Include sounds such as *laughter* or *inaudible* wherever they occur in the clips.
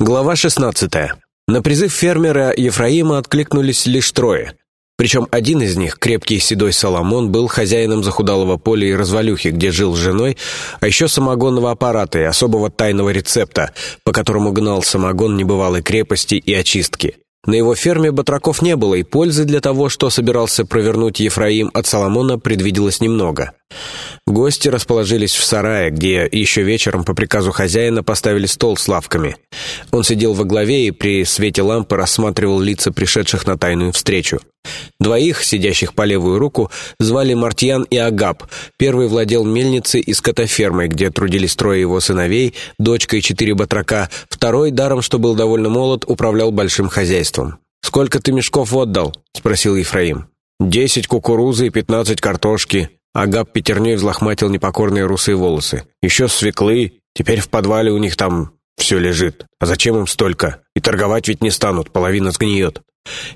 Глава 16. На призыв фермера Ефраима откликнулись лишь трое. Причем один из них, крепкий седой Соломон, был хозяином захудалого поля и развалюхи, где жил с женой, а еще самогонного аппарата и особого тайного рецепта, по которому гнал самогон небывалой крепости и очистки. На его ферме батраков не было, и пользы для того, что собирался провернуть Ефраим от Соломона, предвиделось немного. Гости расположились в сарае, где еще вечером по приказу хозяина поставили стол с лавками. Он сидел во главе и при свете лампы рассматривал лица пришедших на тайную встречу. Двоих, сидящих по левую руку, звали Мартьян и Агап. Первый владел мельницей и скотофермой, где трудились трое его сыновей, дочка и четыре батрака. Второй, даром что был довольно молод, управлял большим хозяйством. «Сколько ты мешков отдал?» — спросил Ефраим. «Десять кукурузы и пятнадцать картошки». Агап пятерней взлохматил непокорные русые волосы. «Еще свеклы. Теперь в подвале у них там все лежит. А зачем им столько? И торговать ведь не станут, половина сгниет».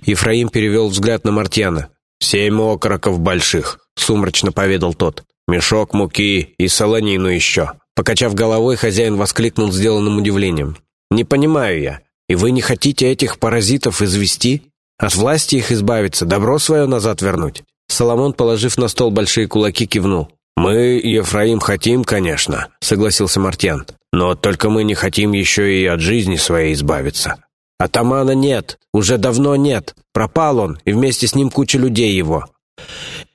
Ефраим перевел взгляд на Мартьяна. «Семь окороков больших», — сумрачно поведал тот. «Мешок муки и солонину еще». Покачав головой, хозяин воскликнул сделанным удивлением. «Не понимаю я. И вы не хотите этих паразитов извести? От власти их избавиться, добро свое назад вернуть?» Соломон, положив на стол большие кулаки, кивнул. «Мы, Ефраим, хотим, конечно», — согласился Мартьян. «Но только мы не хотим еще и от жизни своей избавиться. Атамана нет, уже давно нет. Пропал он, и вместе с ним куча людей его.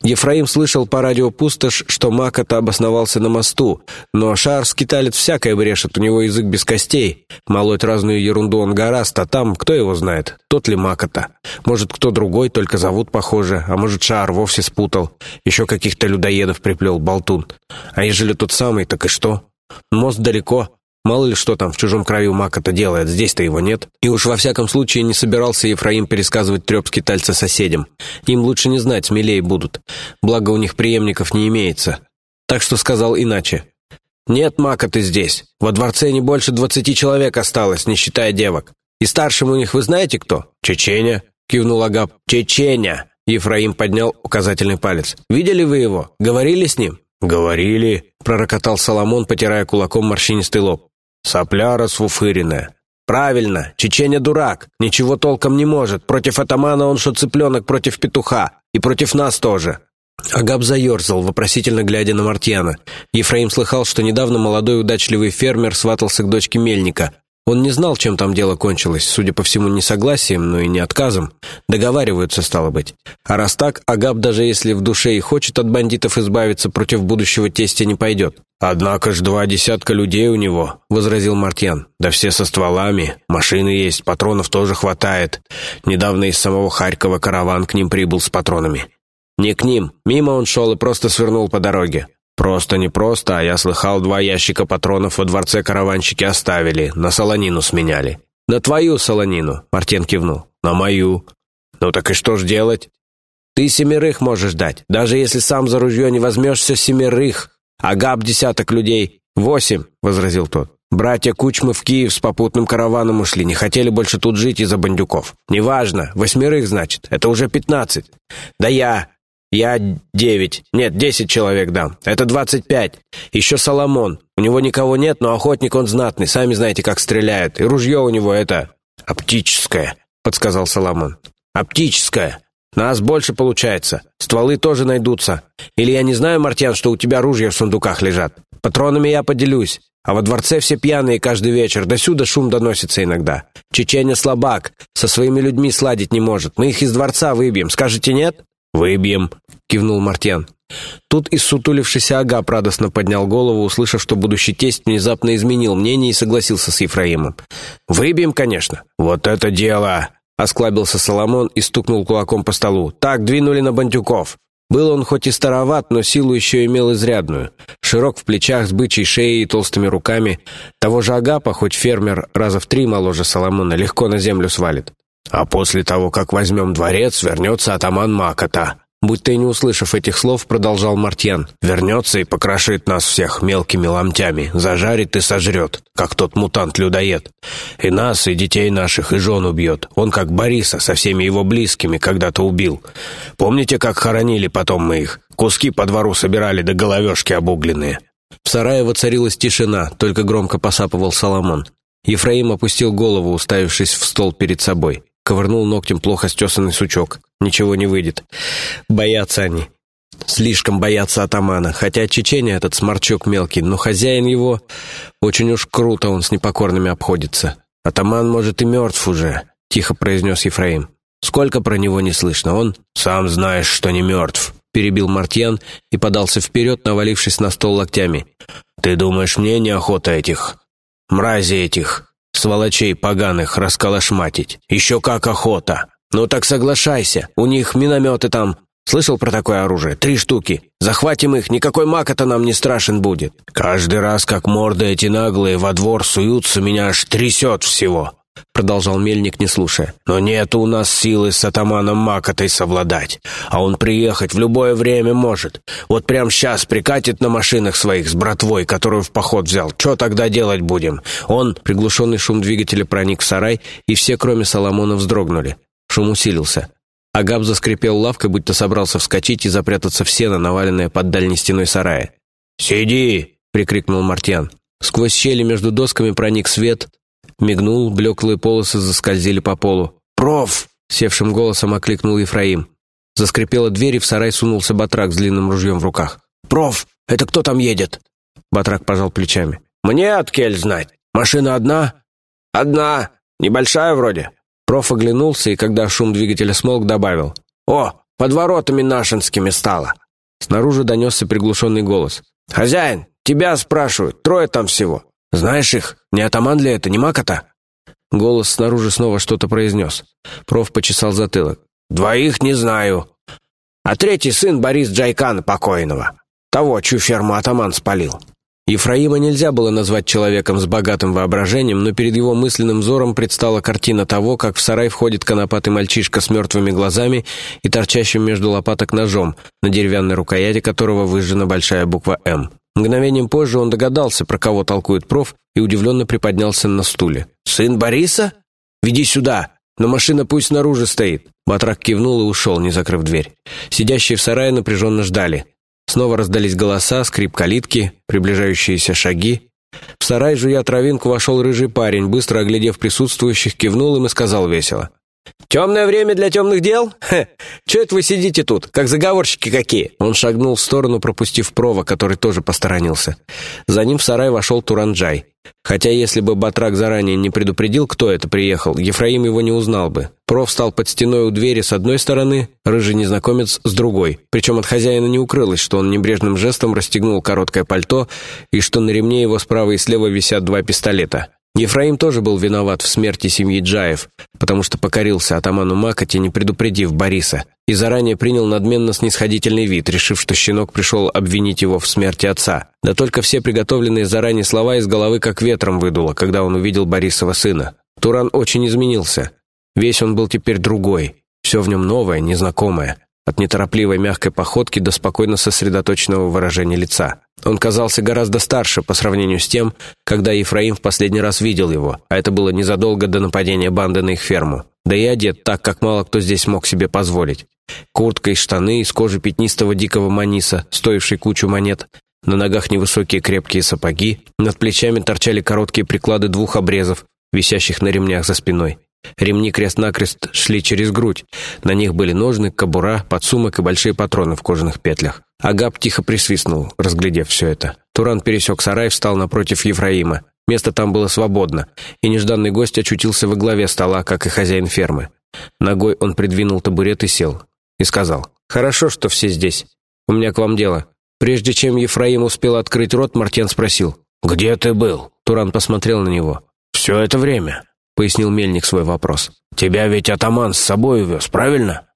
Ефраим слышал по радио «Пустошь», что Макота обосновался на мосту, но шар-скиталец всякое брешет, у него язык без костей. Молоть разную ерунду он гораст, а там, кто его знает, тот ли Макота. Может, кто другой, только зовут похоже, а может, шар вовсе спутал. Еще каких-то людоедов приплел, болтун. А ежели тот самый, так и что? Мост далеко, Мало ли что там в чужом краю Мак-то делает, здесь-то его нет. И уж во всяком случае не собирался Ефраим пересказывать треп скитальца соседям. Им лучше не знать, смелее будут. Благо у них преемников не имеется. Так что сказал иначе. «Нет Мака-ты здесь. Во дворце не больше двадцати человек осталось, не считая девок. И старшим у них вы знаете кто? Чеченя?» — кивнул Агап. «Чеченя!» — Ефраим поднял указательный палец. «Видели вы его? Говорили с ним?» «Говорили», — пророкотал Соломон, потирая кулаком морщинистый лоб. Сопля расфуфыренная. Правильно, Чеченя дурак, ничего толком не может. Против атамана он что цыпленок против петуха. И против нас тоже. Агаб заерзал, вопросительно глядя на Мартьяна. Ефраим слыхал, что недавно молодой удачливый фермер сватался к дочке мельника. Он не знал, чем там дело кончилось, судя по всему, не согласием, но и не отказом. Договариваются, стало быть. А раз так, Агаб, даже если в душе и хочет от бандитов избавиться, против будущего тестя не пойдет. «Однако ж два десятка людей у него», — возразил Мартьян. «Да все со стволами. Машины есть, патронов тоже хватает. Недавно из самого Харькова караван к ним прибыл с патронами». «Не к ним. Мимо он шел и просто свернул по дороге. «Просто не просто, а я слыхал, два ящика патронов во дворце караванщики оставили, на солонину сменяли». «На твою солонину», — Мартен кивнул. «На мою». «Ну так и что ж делать?» «Ты семерых можешь дать, даже если сам за ружье не возьмешься семерых. А габ десяток людей. Восемь», — возразил тот. «Братья Кучмы в Киев с попутным караваном ушли, не хотели больше тут жить из-за бандюков. Неважно, восьмерых, значит, это уже пятнадцать. Да я, «Я девять. Нет, десять человек дам. Это двадцать пять. Еще Соломон. У него никого нет, но охотник он знатный. Сами знаете, как стреляет. И ружье у него это... оптическое», — подсказал Соломон. «Оптическое. Нас больше получается. Стволы тоже найдутся. Или я не знаю, Мартьян, что у тебя ружья в сундуках лежат. Патронами я поделюсь. А во дворце все пьяные каждый вечер. До сюда шум доносится иногда. Чеченя слабак. Со своими людьми сладить не может. Мы их из дворца выбьем. Скажете нет?» «Выбьем», — кивнул Мартьян. Тут и сутулившийся Агап радостно поднял голову, услышав, что будущий тесть внезапно изменил мнение и согласился с Ефраимом. «Выбьем, конечно». «Вот это дело!» — осклабился Соломон и стукнул кулаком по столу. «Так, двинули на бандюков». Был он хоть и староват, но силу еще имел изрядную. Широк в плечах, с бычьей шеей и толстыми руками. Того же Агапа, хоть фермер раза в три моложе Соломона, легко на землю свалит. А после того, как возьмем дворец, вернется атаман Макота». Будь и не услышав этих слов, продолжал Мартьян. «Вернется и покрошит нас всех мелкими ломтями, зажарит и сожрет, как тот мутант-людоед. И нас, и детей наших, и жен убьет. Он, как Бориса, со всеми его близкими когда-то убил. Помните, как хоронили потом мы их? Куски по двору собирали до головешки обугленные». В сарае воцарилась тишина, только громко посапывал Соломон. Ефраим опустил голову, уставившись в стол перед собой. Ковырнул ногтем плохо стесанный сучок. Ничего не выйдет. Боятся они. Слишком боятся атамана, хотя чеченя этот сморчок мелкий, но хозяин его... Очень уж круто он с непокорными обходится. Атаман, может, и мертв уже, — тихо произнес Ефраим. Сколько про него не слышно, он... «Сам знаешь, что не мертв», — перебил Мартьян и подался вперед, навалившись на стол локтями. «Ты думаешь, мне неохота этих... мрази этих, сволочей поганых расколошматить? Еще как охота!» «Ну так соглашайся, у них минометы там, Слышал про такое оружие? Три штуки. Захватим их, никакой мак-то нам не страшен будет. Каждый раз, как морды эти наглые во двор суются, меня аж трясет всего. Продолжал Мельник, не слушая. «Но нет у нас силы с атаманом Макотой совладать. А он приехать в любое время может. Вот прямо сейчас прикатит на машинах своих с братвой, которую в поход взял. Что тогда делать будем? Он...» Приглушенный шум двигателя проник в сарай, и все, кроме Соломона, вздрогнули. Шум усилился. Агаб заскрипел лавкой, будто собрался вскочить и запрятаться в сено, наваленное под дальней стеной сарая. «Сиди!» — прикрикнул Мартьян. Сквозь щели между досками проник свет, мигнул, блеклые полосы заскользили по полу. «Проф!» — севшим голосом окликнул Ефраим. Заскрипела дверь, и в сарай сунулся батрак с длинным ружьем в руках. «Проф, это кто там едет?» Батрак пожал плечами. «Мне от кель знать. Машина одна?» «Одна. Небольшая вроде. Проф оглянулся и, когда шум двигателя смолк, добавил. «О, под воротами нашинскими стало!» Снаружи донесся приглушенный голос. «Хозяин, тебя спрашивают, трое там всего. Знаешь их? Не атаман ли это, не макота?» Голос снаружи снова что-то произнес. Проф почесал затылок. «Двоих не знаю. А третий сын Борис Джайкана покойного. Того, чью ферму атаман спалил. Ефраима нельзя было назвать человеком с богатым воображением, но перед его мысленным взором предстала картина того, как в сарай входит конопатый мальчишка с мертвыми глазами и торчащим между лопаток ножом, на деревянной рукояти которого выжжена большая буква «М». Мгновением позже он догадался, про кого толкует проф, и удивленно приподнялся на стуле. «Сын Бориса? Веди сюда! Но машина пусть снаружи стоит!» Батрак кивнул и ушел, не закрыв дверь. Сидящие в сарае напряженно ждали. Снова раздались голоса, скрип калитки, приближающиеся шаги. В сарай, жуя травинку, вошел рыжий парень, быстро оглядев присутствующих, кивнул им и сказал весело. «Темное время для темных дел? Хе, че это вы сидите тут, как заговорщики какие?» Он шагнул в сторону, пропустив Прова, который тоже посторонился. За ним в сарай вошел Туранджай. Хотя если бы Батрак заранее не предупредил, кто это приехал, Ефраим его не узнал бы. Проф стал под стеной у двери с одной стороны, рыжий незнакомец с другой. Причем от хозяина не укрылось, что он небрежным жестом расстегнул короткое пальто и что на ремне его справа и слева висят два пистолета. Ефраим тоже был виноват в смерти семьи Джаев, потому что покорился атаману Макоти, не предупредив Бориса, и заранее принял надменно снисходительный вид, решив, что щенок пришел обвинить его в смерти отца. Да только все приготовленные заранее слова из головы как ветром выдуло, когда он увидел Борисова сына. Туран очень изменился. Весь он был теперь другой, все в нем новое, незнакомое. От неторопливой мягкой походки до спокойно сосредоточенного выражения лица. Он казался гораздо старше по сравнению с тем, когда Ефраим в последний раз видел его, а это было незадолго до нападения банды на их ферму. Да и одет так, как мало кто здесь мог себе позволить. Куртка и штаны из кожи пятнистого дикого маниса, стоившей кучу монет, на ногах невысокие крепкие сапоги, над плечами торчали короткие приклады двух обрезов, висящих на ремнях за спиной. Ремни крест-накрест шли через грудь. На них были ножны, кобура, подсумок и большие патроны в кожаных петлях. Агап тихо присвистнул, разглядев все это. Туран пересек сарай, встал напротив Ефраима. Место там было свободно, и нежданный гость очутился во главе стола, как и хозяин фермы. Ногой он придвинул табурет и сел. И сказал, «Хорошо, что все здесь. У меня к вам дело». Прежде чем Ефраим успел открыть рот, Мартен спросил, «Где ты был?» Туран посмотрел на него. «Все это время пояснил Мельник свой вопрос. «Тебя ведь атаман с собой увез, правильно?»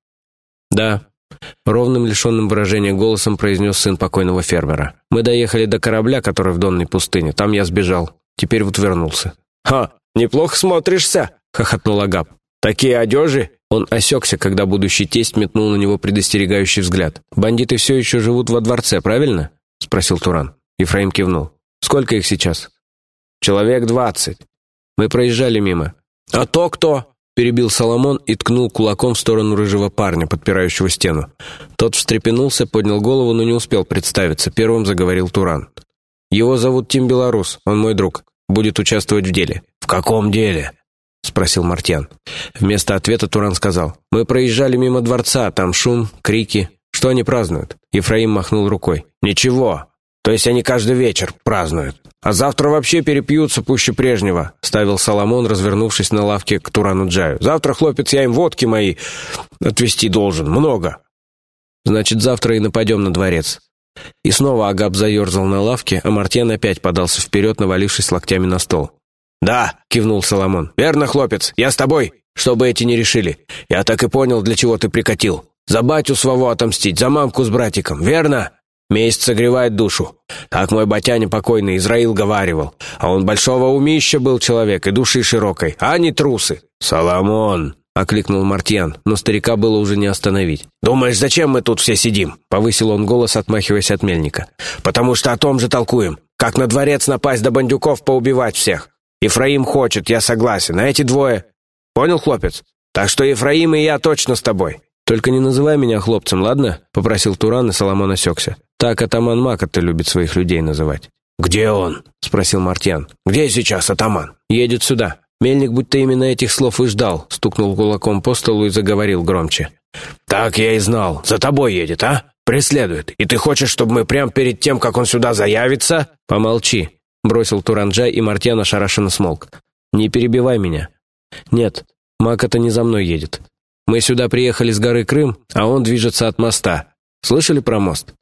«Да», — ровным, лишенным выражения голосом произнес сын покойного фермера. «Мы доехали до корабля, который в Донной пустыне. Там я сбежал. Теперь вот вернулся». «Ха, неплохо смотришься», — хохотнул Агап. «Такие одежи?» Он осекся, когда будущий тесть метнул на него предостерегающий взгляд. «Бандиты все еще живут во дворце, правильно?» — спросил Туран. Ефраим кивнул. «Сколько их сейчас?» «Человек двадцать. Мы проезжали мимо. «А то кто?» — перебил Соломон и ткнул кулаком в сторону рыжего парня, подпирающего стену. Тот встрепенулся, поднял голову, но не успел представиться. Первым заговорил Туран. «Его зовут Тим Белорус, он мой друг. будет участвовать в деле». «В каком деле?» — спросил Мартьян. Вместо ответа Туран сказал. «Мы проезжали мимо дворца, там шум, крики. Что они празднуют?» Ефраим махнул рукой. «Ничего. То есть они каждый вечер празднуют. А завтра вообще перепьются пуще прежнего», — ставил Соломон, развернувшись на лавке к Турану Джаю. «Завтра, хлопец, я им водки мои отвезти должен. Много». «Значит, завтра и нападем на дворец». И снова Агаб заерзал на лавке, а Мартьян опять подался вперед, навалившись локтями на стол. «Да», — кивнул Соломон. «Верно, хлопец, я с тобой, чтобы эти не решили. Я так и понял, для чего ты прикатил. За батю своего отомстить, за мамку с братиком, верно?» Месть согревает душу. Так мой батяня покойный Израил говаривал. А он большого умища был человек и души широкой, а не трусы. «Соломон!» — окликнул Мартьян, но старика было уже не остановить. «Думаешь, зачем мы тут все сидим?» — повысил он голос, отмахиваясь от мельника. «Потому что о том же толкуем. Как на дворец напасть до бандюков поубивать всех. Ефраим хочет, я согласен, а эти двое... Понял, хлопец? Так что Ефраим и я точно с тобой». «Только не называй меня хлопцем, ладно?» — попросил Туран, и Соломон осекся. «Так атаман Макота любит своих людей называть». «Где он?» — спросил Мартьян. «Где сейчас атаман?» «Едет сюда». Мельник будто именно этих слов и ждал, стукнул кулаком по столу и заговорил громче. «Так я и знал. За тобой едет, а? Преследует. И ты хочешь, чтобы мы прямо перед тем, как он сюда заявится?» «Помолчи», Бросил Туранджа, и Мартьян ошарашенно смолк. «Не перебивай меня». «Нет, Мак это не за мной едет. Мы сюда приехали с горы Крым, а он движется от моста. Слышали про мост?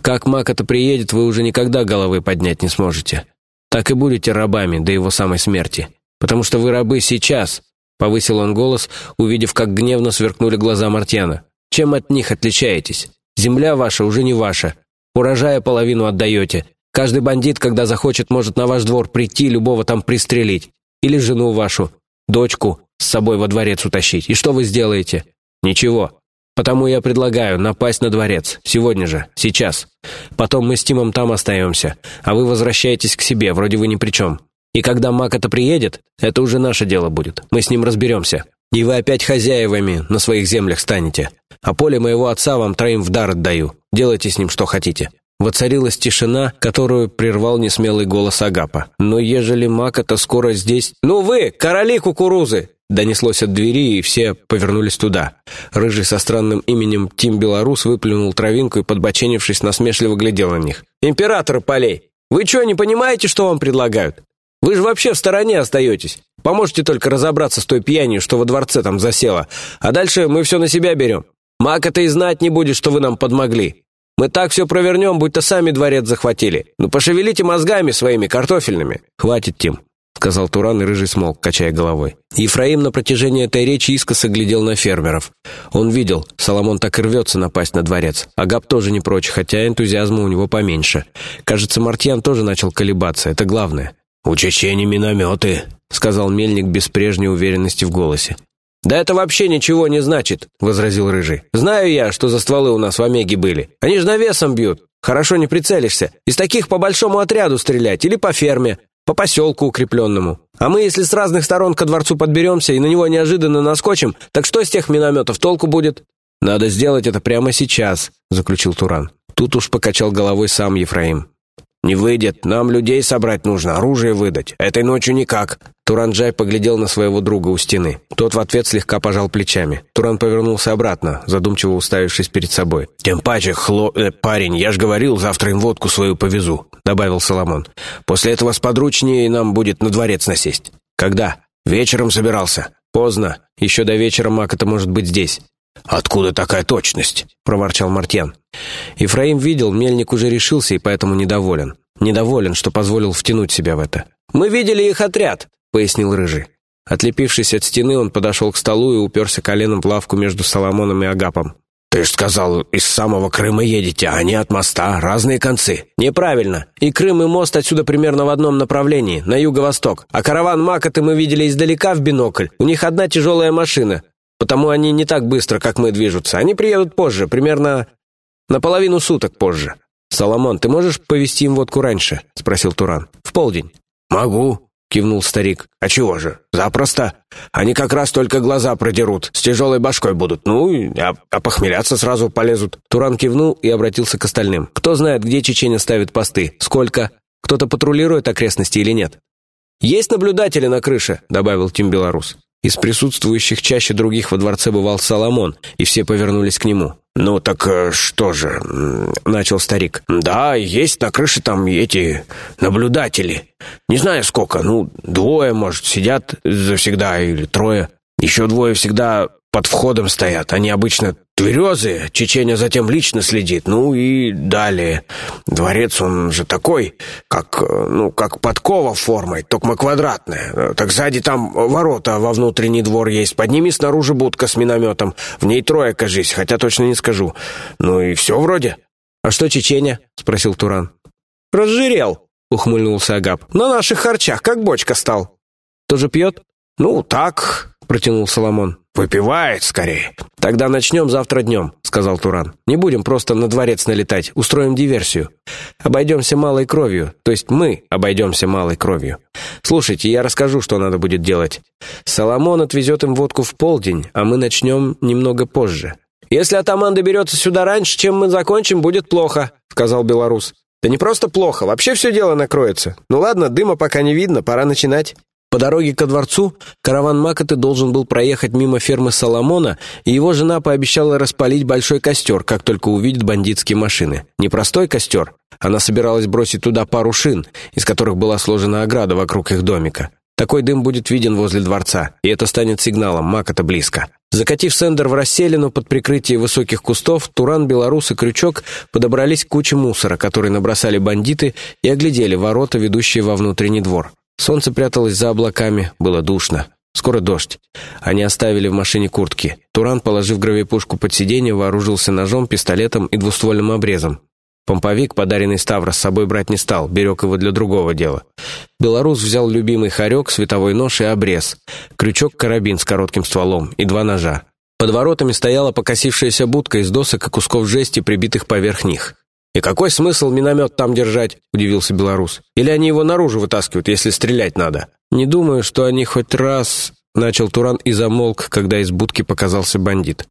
Как Мак это приедет, вы уже никогда головы поднять не сможете. Так и будете рабами до его самой смерти. Потому что вы рабы сейчас», — повысил он голос, увидев, как гневно сверкнули глаза Мартьяна. «Чем от них отличаетесь? Земля ваша уже не ваша. Урожая половину отдаете, Каждый бандит, когда захочет, может на ваш двор прийти, любого там пристрелить. Или жену вашу, дочку с собой во дворец утащить. И что вы сделаете? Ничего. Потому я предлагаю напасть на дворец. Сегодня же. Сейчас. Потом мы с Тимом там остаемся. А вы возвращаетесь к себе, вроде вы ни при чем. И когда маг это приедет, это уже наше дело будет. Мы с ним разберемся. И вы опять хозяевами на своих землях станете. А поле моего отца вам троим в дар отдаю. Делайте с ним что хотите. Воцарилась тишина, которую прервал несмелый голос Агапа. «Но ежели маг это скоро здесь...» «Ну вы, короли кукурузы!» Донеслось от двери, и все повернулись туда. Рыжий со странным именем Тим Белорус выплюнул травинку и, подбоченившись, насмешливо глядел на них. «Император полей! Вы что, не понимаете, что вам предлагают? Вы же вообще в стороне остаетесь. Поможете только разобраться с той пьянью, что во дворце там засела. А дальше мы все на себя берем. Маг это и знать не будет, что вы нам подмогли. Мы так все провернем, будто сами дворец захватили. Ну, пошевелите мозгами своими картофельными». «Хватит, Тим», — сказал Туран, и рыжий смолк, качая головой. Ефраим на протяжении этой речи искоса глядел на фермеров. Он видел, Соломон так и рвется напасть на дворец. Агап тоже не прочь, хотя энтузиазма у него поменьше. Кажется, Мартьян тоже начал колебаться, это главное. «У минометы», — сказал Мельник без прежней уверенности в голосе. «Да это вообще ничего не значит», — возразил Рыжий. «Знаю я, что за стволы у нас в Омеге были. Они же навесом бьют. Хорошо не прицелишься. Из таких по большому отряду стрелять или по ферме, по поселку укрепленному. А мы, если с разных сторон ко дворцу подберемся и на него неожиданно наскочим, так что с тех минометов толку будет?» «Надо сделать это прямо сейчас», — заключил Туран. Тут уж покачал головой сам Ефраим. «Не выйдет. Нам людей собрать нужно, оружие выдать. Этой ночью никак». Туранджай поглядел на своего друга у стены. Тот в ответ слегка пожал плечами. Туран повернулся обратно, задумчиво уставившись перед собой. «Тем паче, хло... Э, парень, я ж говорил, завтра им водку свою повезу», — добавил Соломон. «После этого сподручнее нам будет на дворец насесть». «Когда?» «Вечером собирался». «Поздно. Еще до вечера маг это может быть здесь». «Откуда такая точность?» — проворчал Мартьян. Ефраим видел, мельник уже решился и поэтому недоволен. Недоволен, что позволил втянуть себя в это. «Мы видели их отряд», — пояснил Рыжий. Отлепившись от стены, он подошел к столу и уперся коленом в лавку между Соломоном и Агапом. «Ты ж сказал, из самого Крыма едете, а не от моста, разные концы». «Неправильно. И Крым, и мост отсюда примерно в одном направлении, на юго-восток. А караван Макоты мы видели издалека в бинокль. У них одна тяжелая машина. Потому они не так быстро, как мы, движутся. Они приедут позже, примерно на половину суток позже. «Соломон, ты можешь повезти им водку раньше?» — спросил Туран. «В полдень». «Могу», — кивнул старик. «А чего же? Запросто. Они как раз только глаза продерут, с тяжелой башкой будут. Ну, а, а похмеляться сразу полезут». Туран кивнул и обратился к остальным. «Кто знает, где Чеченя ставит посты? Сколько? Кто-то патрулирует окрестности или нет?» «Есть наблюдатели на крыше», — добавил Тим Белорус. Из присутствующих чаще других во дворце бывал Соломон, и все повернулись к нему. «Ну так э, что же?» — начал старик. «Да, есть на крыше там эти наблюдатели. Не знаю сколько, ну, двое, может, сидят завсегда или трое. Еще двое всегда под входом стоят. Они обычно тверезые, Чеченя затем лично следит. Ну и далее. Дворец, он же такой, как, ну, как подкова формой, только квадратная. Так сзади там ворота во внутренний двор есть. Под ними снаружи будка с минометом. В ней трое, кажись, хотя точно не скажу. Ну и все вроде. «А что Чеченя?» — спросил Туран. «Разжирел», — ухмыльнулся Агап. «На наших харчах, как бочка стал». «Тоже пьет?» «Ну, так», — протянул Соломон. «Выпивает скорее». «Тогда начнем завтра днем», — сказал Туран. «Не будем просто на дворец налетать, устроим диверсию. Обойдемся малой кровью, то есть мы обойдемся малой кровью. Слушайте, я расскажу, что надо будет делать. Соломон отвезет им водку в полдень, а мы начнем немного позже». «Если атаман доберется сюда раньше, чем мы закончим, будет плохо», — сказал белорус. «Да не просто плохо, вообще все дело накроется. Ну ладно, дыма пока не видно, пора начинать». По дороге ко дворцу караван Макоты должен был проехать мимо фермы Соломона, и его жена пообещала распалить большой костер, как только увидит бандитские машины. Не простой костер, она собиралась бросить туда пару шин, из которых была сложена ограда вокруг их домика. Такой дым будет виден возле дворца, и это станет сигналом, Макота близко. Закатив сендер в расселину под прикрытие высоких кустов, Туран, Белорус и Крючок подобрались к куче мусора, который набросали бандиты, и оглядели ворота, ведущие во внутренний двор. Солнце пряталось за облаками, было душно. Скоро дождь. Они оставили в машине куртки. Туран, положив гравипушку под сиденье, вооружился ножом, пистолетом и двуствольным обрезом. Помповик, подаренный Ставра, с собой брать не стал, берег его для другого дела. Белорус взял любимый хорек, световой нож и обрез, крючок-карабин с коротким стволом и два ножа. Под воротами стояла покосившаяся будка из досок и кусков жести, прибитых поверх них. «И какой смысл миномет там держать?» – удивился белорус. «Или они его наружу вытаскивают, если стрелять надо?» «Не думаю, что они хоть раз...» – начал Туран и замолк, когда из будки показался бандит.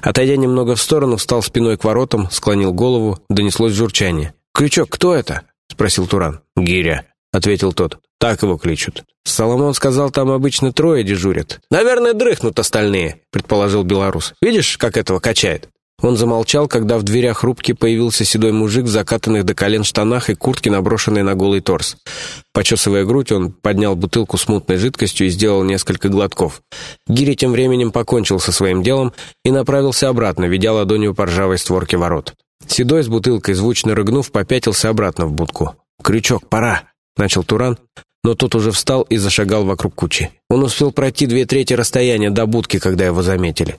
Отойдя немного в сторону, встал спиной к воротам, склонил голову, донеслось журчание. «Крючок, кто это?» – спросил Туран. «Гиря», — ответил тот. «Так его кличут». Соломон сказал, там обычно трое дежурят. «Наверное, дрыхнут остальные», — предположил белорус. «Видишь, как этого качает?» Он замолчал, когда в дверях рубки появился седой мужик в закатанных до колен штанах и куртке, наброшенной на голый торс. Почесывая грудь, он поднял бутылку с мутной жидкостью и сделал несколько глотков. Гири тем временем покончил со своим делом и направился обратно, ведя ладонью по ржавой створке ворот. Седой с бутылкой, звучно рыгнув, попятился обратно в будку. «Крючок, пора!» — начал Туран, но тот уже встал и зашагал вокруг кучи. Он успел пройти две трети расстояния до будки, когда его заметили.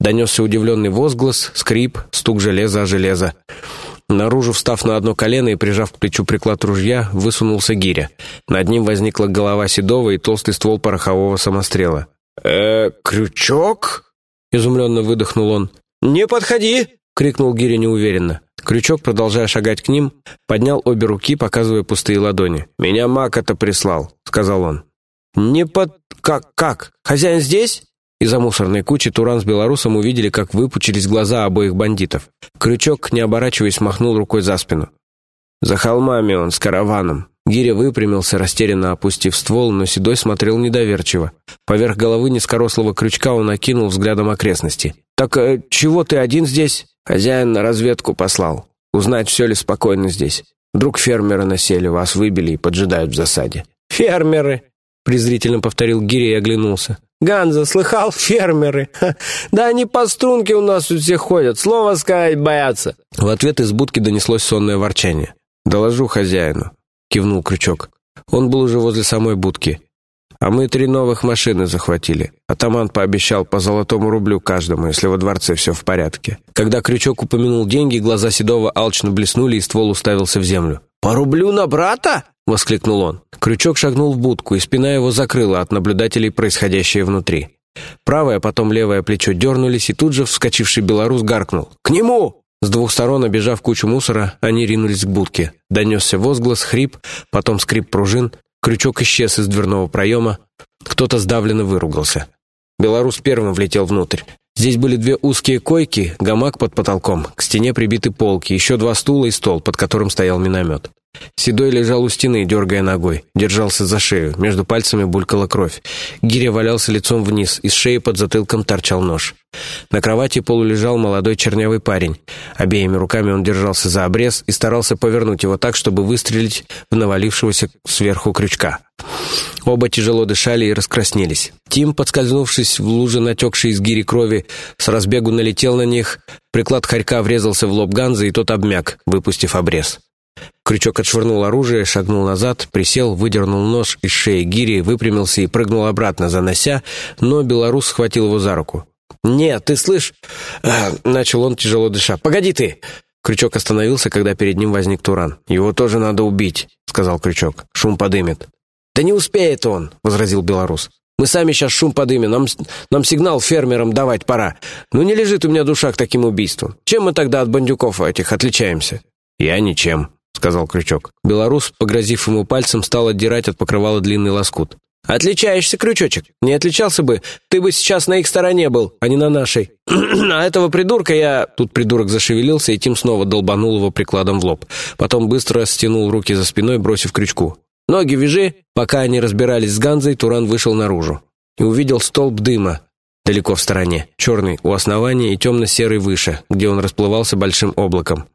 Донесся удивленный возглас, скрип, стук железа о железо. Наружу, встав на одно колено и прижав к плечу приклад ружья, высунулся гиря. Над ним возникла голова седого и толстый ствол порохового самострела. «Э, крючок?» — изумленно выдохнул он. «Не подходи!» — крикнул гиря неуверенно. Крючок, продолжая шагать к ним, поднял обе руки, показывая пустые ладони. «Меня маг это прислал», — сказал он. «Не под... Как? Как? Хозяин здесь?» Из-за мусорной кучи Туран с белорусом увидели, как выпучились глаза обоих бандитов. Крючок, не оборачиваясь, махнул рукой за спину. «За холмами он, с караваном». Гиря выпрямился, растерянно опустив ствол, но Седой смотрел недоверчиво. Поверх головы низкорослого крючка он окинул взглядом окрестности. «Так э, чего ты один здесь?» «Хозяин на разведку послал. Узнать, все ли спокойно здесь. Вдруг фермеры насели, вас выбили и поджидают в засаде». «Фермеры!» — презрительно повторил Гиря и оглянулся. Ганза, слыхал? *laughs* Фермеры. Да они по струнке у нас у всех ходят, слово сказать боятся. В ответ из будки донеслось сонное ворчание. «Доложу хозяину», — кивнул Крючок. Он был уже возле самой будки. «А мы три новых машины захватили. Атаман пообещал по золотому рублю каждому, если во дворце все в порядке». Когда Крючок упомянул деньги, глаза Седова алчно блеснули, и ствол уставился в землю. «По рублю на брата?» — воскликнул он. Крючок шагнул в будку, и спина его закрыла от наблюдателей происходящее внутри. Правое, потом левое плечо дернулись, и тут же вскочивший белорус гаркнул. «К нему!» С двух сторон, обежав кучу мусора, они ринулись к будке. Донесся возглас, хрип, потом скрип пружин. Крючок исчез из дверного проема. Кто-то сдавленно выругался. Белорус первым влетел внутрь. Здесь были две узкие койки, гамак под потолком, к стене прибиты полки, еще два стула и стол, под которым стоял миномет. Седой лежал у стены, дергая ногой. Держался за шею. Между пальцами булькала кровь. Гиря валялся лицом вниз. Из шеи под затылком торчал нож. На кровати полулежал молодой чернявый парень. Обеими руками он держался за обрез и старался повернуть его так, чтобы выстрелить в навалившегося сверху крючка. Оба тяжело дышали и раскраснелись. Тим, подскользнувшись в луже натекшей из гири крови, с разбегу налетел на них. Приклад хорька врезался в лоб Ганза, и тот обмяк, выпустив обрез. Крючок отшвырнул оружие, шагнул назад, присел, выдернул нож из шеи гири, выпрямился и прыгнул обратно, занося, но белорус схватил его за руку. «Нет, ты слышь...» а, Начал он, тяжело дыша. «Погоди ты!» Крючок остановился, когда перед ним возник Туран. «Его тоже надо убить», — сказал Крючок. «Шум подымет». «Да не успеет он», — возразил белорус. «Мы сами сейчас шум подымем, нам, нам сигнал фермерам давать пора. Ну не лежит у меня душа к таким убийствам. Чем мы тогда от бандюков этих отличаемся?» «Я ничем», — сказал Крючок. Белорус, погрозив ему пальцем, стал отдирать от покрывала длинный лоскут. «Отличаешься, Крючочек. Не отличался бы, ты бы сейчас на их стороне был, а не на нашей. *clears throat* а этого придурка я...» Тут придурок зашевелился, и Тим снова долбанул его прикладом в лоб. Потом быстро стянул руки за спиной, бросив крючку. «Ноги вяжи!» Пока они разбирались с Ганзой, Туран вышел наружу и увидел столб дыма далеко в стороне, черный у основания и темно-серый выше, где он расплывался большим облаком.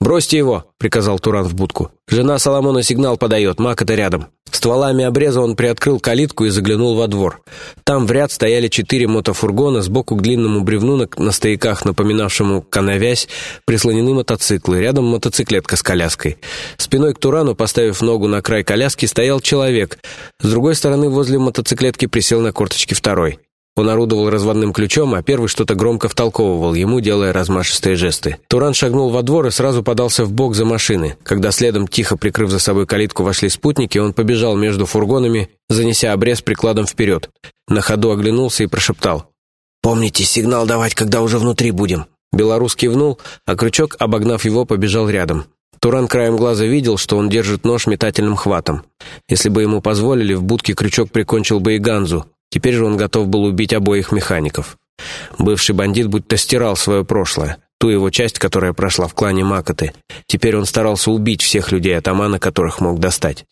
«Бросьте его!» — приказал Туран в будку. «Жена Соломона сигнал подает, Мак-то рядом». Стволами обреза он приоткрыл калитку и заглянул во двор. Там в ряд стояли четыре мотофургона, сбоку к длинному бревну на, на стояках, напоминавшему коновязь, прислонены мотоциклы, рядом мотоциклетка с коляской. Спиной к Турану, поставив ногу на край коляски, стоял человек. С другой стороны, возле мотоциклетки присел на корточки второй. Он орудовал разводным ключом, а первый что-то громко втолковывал ему, делая размашистые жесты. Туран шагнул во двор и сразу подался в бок за машины. Когда следом, тихо прикрыв за собой калитку, вошли спутники, он побежал между фургонами, занеся обрез прикладом вперед. На ходу оглянулся и прошептал. «Помните, сигнал давать, когда уже внутри будем». Белорус кивнул, а крючок, обогнав его, побежал рядом. Туран краем глаза видел, что он держит нож метательным хватом. Если бы ему позволили, в будке крючок прикончил бы и Ганзу, Теперь же он готов был убить обоих механиков. Бывший бандит будто стирал свое прошлое, ту его часть, которая прошла в клане Макоты. Теперь он старался убить всех людей атамана, которых мог достать.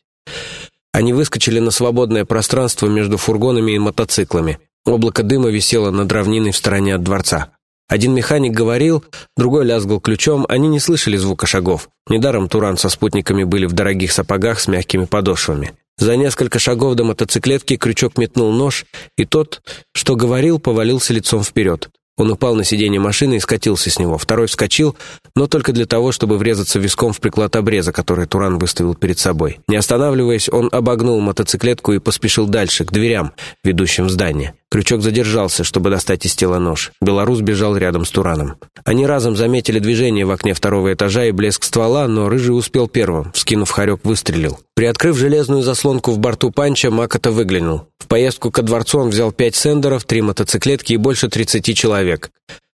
Они выскочили на свободное пространство между фургонами и мотоциклами. Облако дыма висело над равниной в стороне от дворца. Один механик говорил, другой лязгал ключом, они не слышали звука шагов. Недаром Туран со спутниками были в дорогих сапогах с мягкими подошвами. За несколько шагов до мотоциклетки крючок метнул нож, и тот, что говорил, повалился лицом вперед. Он упал на сиденье машины и скатился с него. Второй вскочил, но только для того, чтобы врезаться виском в приклад обреза, который Туран выставил перед собой. Не останавливаясь, он обогнул мотоциклетку и поспешил дальше, к дверям, ведущим в здание. Крючок задержался, чтобы достать из тела нож. Белорус бежал рядом с Тураном. Они разом заметили движение в окне второго этажа и блеск ствола, но Рыжий успел первым. Вскинув хорек, выстрелил. Приоткрыв железную заслонку в борту панча, Макота выглянул. В поездку ко дворцу он взял пять сендеров, три мотоциклетки и больше тридцати человек.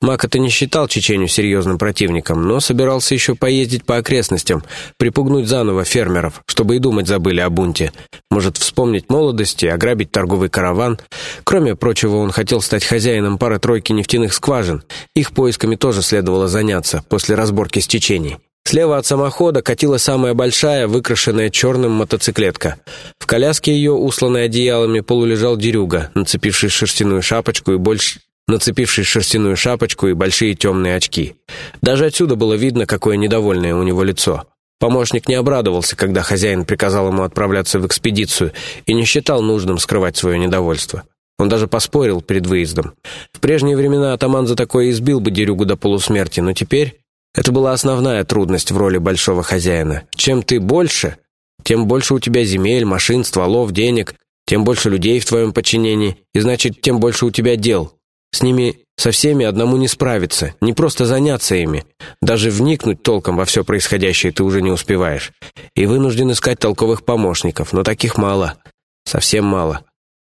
Мак не считал Чеченю серьезным противником, но собирался еще поездить по окрестностям, припугнуть заново фермеров, чтобы и думать забыли о бунте. Может, вспомнить молодости, ограбить торговый караван. Кроме прочего, он хотел стать хозяином пары-тройки нефтяных скважин. Их поисками тоже следовало заняться после разборки с Чеченей. Слева от самохода катила самая большая, выкрашенная черным мотоциклетка. В коляске ее, усланной одеялами, полулежал дерюга, нацепивший шерстяную шапочку и больше нацепивший шерстяную шапочку и большие темные очки. Даже отсюда было видно, какое недовольное у него лицо. Помощник не обрадовался, когда хозяин приказал ему отправляться в экспедицию и не считал нужным скрывать свое недовольство. Он даже поспорил перед выездом. В прежние времена атаман за такое избил бы дерюгу до полусмерти, но теперь это была основная трудность в роли большого хозяина. Чем ты больше, тем больше у тебя земель, машин, стволов, денег, тем больше людей в твоем подчинении, и значит, тем больше у тебя дел. С ними со всеми одному не справиться, не просто заняться ими. Даже вникнуть толком во все происходящее ты уже не успеваешь. И вынужден искать толковых помощников, но таких мало. Совсем мало.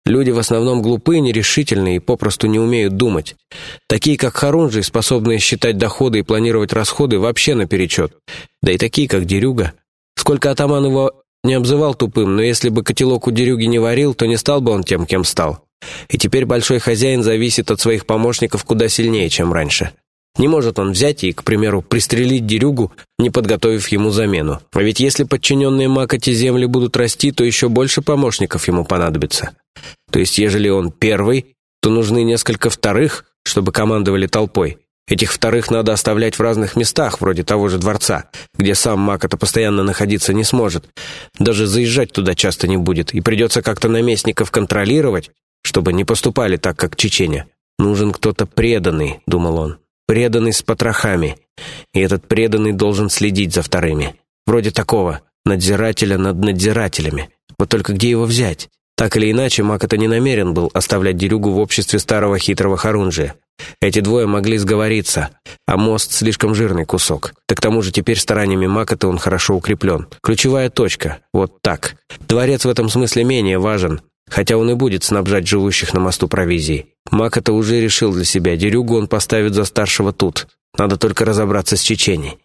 Люди в основном глупые, нерешительные и попросту не умеют думать. Такие, как Харунжи, способные считать доходы и планировать расходы вообще наперечет. Да и такие, как Дерюга. Сколько атаман его не обзывал тупым, но если бы котелок у Дерюги не варил, то не стал бы он тем, кем стал. И теперь большой хозяин зависит от своих помощников куда сильнее, чем раньше. Не может он взять и, к примеру, пристрелить дерюгу, не подготовив ему замену. А ведь если подчиненные Макоти земли будут расти, то еще больше помощников ему понадобится. То есть, ежели он первый, то нужны несколько вторых, чтобы командовали толпой. Этих вторых надо оставлять в разных местах, вроде того же дворца, где сам Макота постоянно находиться не сможет. Даже заезжать туда часто не будет, и придется как-то наместников контролировать, чтобы не поступали так, как Чеченя. «Нужен кто-то преданный», — думал он, — «преданный с потрохами, и этот преданный должен следить за вторыми. Вроде такого, надзирателя над надзирателями. Вот только где его взять? Так или иначе, Макота не намерен был оставлять Дерюгу в обществе старого хитрого Харунжия. Эти двое могли сговориться, а мост слишком жирный кусок. Да к тому же теперь стараниями Макота он хорошо укреплен. Ключевая точка. Вот так. Дворец в этом смысле менее важен, хотя он и будет снабжать живущих на мосту провизией. Макота уже решил для себя, Дерюгу он поставит за старшего тут. Надо только разобраться с Чеченей.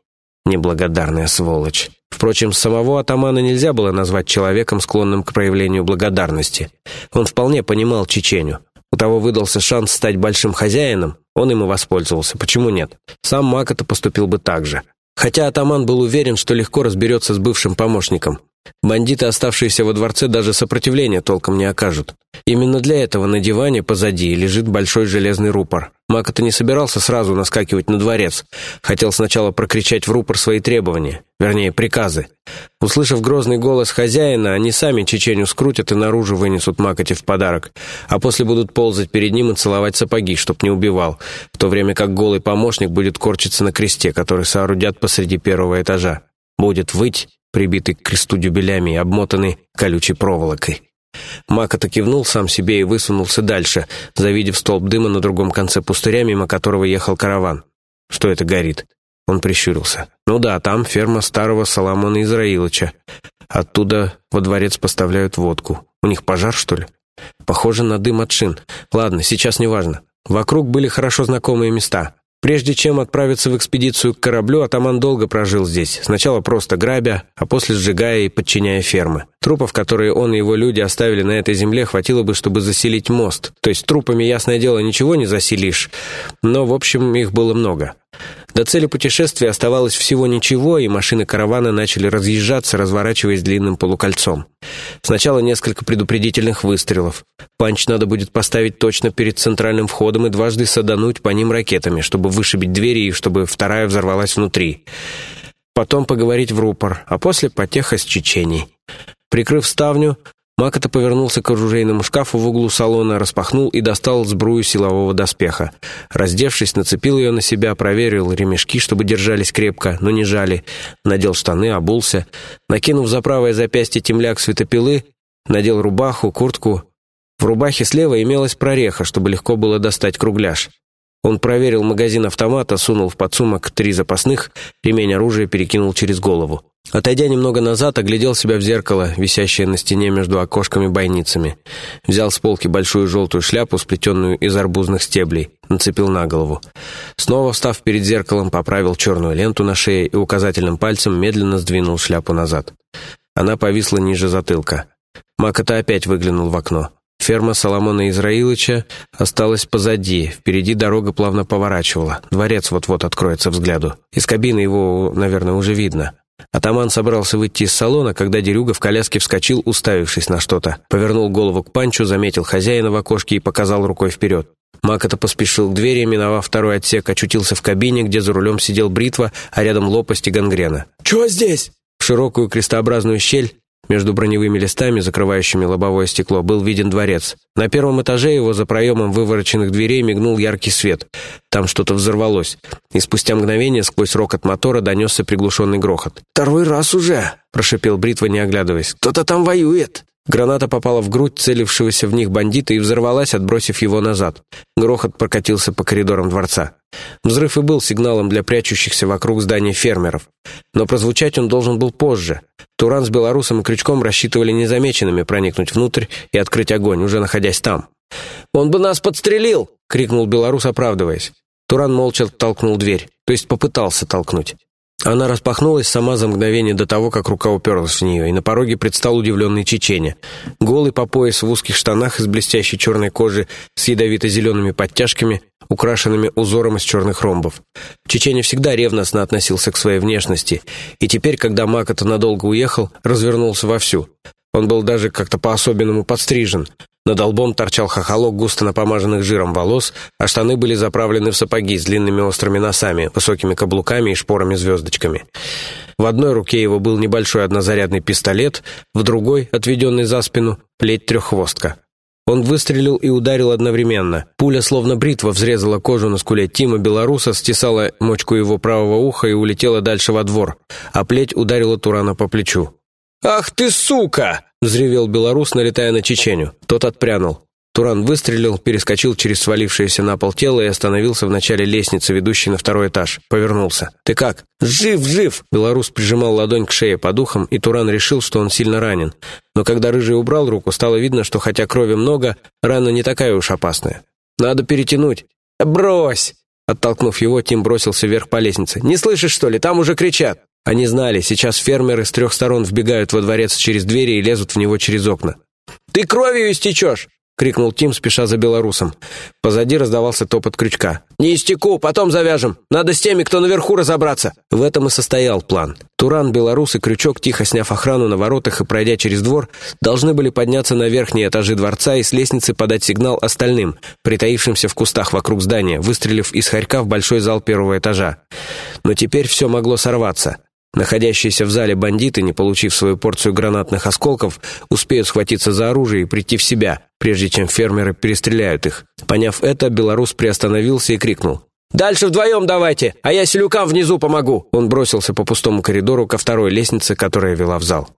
Неблагодарная сволочь. Впрочем, самого атамана нельзя было назвать человеком, склонным к проявлению благодарности. Он вполне понимал Чеченю. У того выдался шанс стать большим хозяином, он им и воспользовался. Почему нет? Сам Макота поступил бы так же. Хотя атаман был уверен, что легко разберется с бывшим помощником. Бандиты, оставшиеся во дворце, даже сопротивления толком не окажут. Именно для этого на диване позади лежит большой железный рупор. Макота не собирался сразу наскакивать на дворец. Хотел сначала прокричать в рупор свои требования, вернее, приказы. Услышав грозный голос хозяина, они сами чеченю скрутят и наружу вынесут Макоте в подарок, а после будут ползать перед ним и целовать сапоги, чтоб не убивал, в то время как голый помощник будет корчиться на кресте, который соорудят посреди первого этажа. Будет выть, прибитый к кресту дюбелями и обмотанный колючей проволокой. Макота кивнул сам себе и высунулся дальше, завидев столб дыма на другом конце пустыря, мимо которого ехал караван. Что это горит? Он прищурился. Ну да, там ферма старого Соломона Израилыча. Оттуда во дворец поставляют водку. У них пожар, что ли? Похоже на дым от шин. Ладно, сейчас не важно. Вокруг были хорошо знакомые места. Прежде чем отправиться в экспедицию к кораблю, атаман долго прожил здесь, сначала просто грабя, а после сжигая и подчиняя фермы. Трупов, которые он и его люди оставили на этой земле, хватило бы, чтобы заселить мост. То есть трупами, ясное дело, ничего не заселишь, но, в общем, их было много. До цели путешествия оставалось всего ничего, и машины каравана начали разъезжаться, разворачиваясь длинным полукольцом. Сначала несколько предупредительных выстрелов. Панч надо будет поставить точно перед центральным входом и дважды садануть по ним ракетами, чтобы вышибить двери и чтобы вторая взорвалась внутри. Потом поговорить в рупор, а после потеха с Чеченей. Прикрыв ставню, Макота повернулся к оружейному шкафу в углу салона, распахнул и достал сбрую силового доспеха. Раздевшись, нацепил ее на себя, проверил ремешки, чтобы держались крепко, но не жали. Надел штаны, обулся. Накинув за правое запястье темляк светопилы, надел рубаху, куртку. В рубахе слева имелась прореха, чтобы легко было достать кругляш. Он проверил магазин автомата, сунул в подсумок три запасных, ремень оружия перекинул через голову. Отойдя немного назад, оглядел себя в зеркало, висящее на стене между окошками-бойницами. Взял с полки большую желтую шляпу, сплетенную из арбузных стеблей, нацепил на голову. Снова, встав перед зеркалом, поправил черную ленту на шее и указательным пальцем медленно сдвинул шляпу назад. Она повисла ниже затылка. Макота опять выглянул в окно. Ферма Соломона Израилыча осталась позади, впереди дорога плавно поворачивала. Дворец вот-вот откроется взгляду. Из кабины его, наверное, уже видно. Атаман собрался выйти из салона, когда Дерюга в коляске вскочил, уставившись на что-то. Повернул голову к Панчу, заметил хозяина в окошке и показал рукой вперед. Макота поспешил к двери, миновав второй отсек, очутился в кабине, где за рулем сидел бритва, а рядом лопасть и гангрена. «Чего здесь?» В широкую крестообразную щель между броневыми листами, закрывающими лобовое стекло, был виден дворец. На первом этаже его за проемом вывороченных дверей мигнул яркий свет. Там что-то взорвалось. И спустя мгновение сквозь рокот мотора донесся приглушенный грохот. «Второй раз уже!» — прошипел Бритва, не оглядываясь. «Кто-то там воюет!» Граната попала в грудь целившегося в них бандита и взорвалась, отбросив его назад. Грохот прокатился по коридорам дворца. Взрыв и был сигналом для прячущихся вокруг здания фермеров. Но прозвучать он должен был позже. Туран с белорусом и Крючком рассчитывали незамеченными проникнуть внутрь и открыть огонь, уже находясь там. «Он бы нас подстрелил!» — крикнул белорус, оправдываясь. Туран молча толкнул дверь, то есть попытался толкнуть. Она распахнулась сама за мгновение до того, как рука уперлась в нее, и на пороге предстал удивленный Чеченя. Голый по пояс в узких штанах из блестящей черной кожи с ядовито-зелеными подтяжками, украшенными узором из черных ромбов. Чеченя всегда ревностно относился к своей внешности, и теперь, когда Макота надолго уехал, развернулся вовсю. Он был даже как-то по-особенному подстрижен, над лбом торчал хохолок густо напомаженных жиром волос, а штаны были заправлены в сапоги с длинными острыми носами, высокими каблуками и шпорами-звездочками. В одной руке его был небольшой однозарядный пистолет, в другой, отведенный за спину, плеть-треххвостка. Он выстрелил и ударил одновременно. Пуля, словно бритва, взрезала кожу на скуле Тима Белоруса, стесала мочку его правого уха и улетела дальше во двор, а плеть ударила Турана по плечу. «Ах ты, сука!» — взревел белорус, налетая на Чеченю. Тот отпрянул. Туран выстрелил, перескочил через свалившееся на пол тело и остановился в начале лестницы, ведущей на второй этаж. Повернулся. «Ты как?» «Жив, жив!» Белорус прижимал ладонь к шее под ухом, и Туран решил, что он сильно ранен. Но когда Рыжий убрал руку, стало видно, что хотя крови много, рана не такая уж опасная. «Надо перетянуть». «Брось!» Оттолкнув его, Тим бросился вверх по лестнице. «Не слышишь, что ли? Там уже кричат!» Они знали, сейчас фермеры с трех сторон вбегают во дворец через двери и лезут в него через окна. «Ты кровью истечешь!» — крикнул Тим, спеша за белорусом. Позади раздавался топот крючка. «Не истеку, потом завяжем. Надо с теми, кто наверху, разобраться». В этом и состоял план. Туран, белорус и крючок, тихо сняв охрану на воротах и пройдя через двор, должны были подняться на верхние этажи дворца и с лестницы подать сигнал остальным, притаившимся в кустах вокруг здания, выстрелив из хорька в большой зал первого этажа. Но теперь все могло сорваться. Находящиеся в зале бандиты, не получив свою порцию гранатных осколков, успеют схватиться за оружие и прийти в себя, прежде чем фермеры перестреляют их. Поняв это, белорус приостановился и крикнул. «Дальше вдвоем давайте, а я селюкам внизу помогу!» Он бросился по пустому коридору ко второй лестнице, которая вела в зал.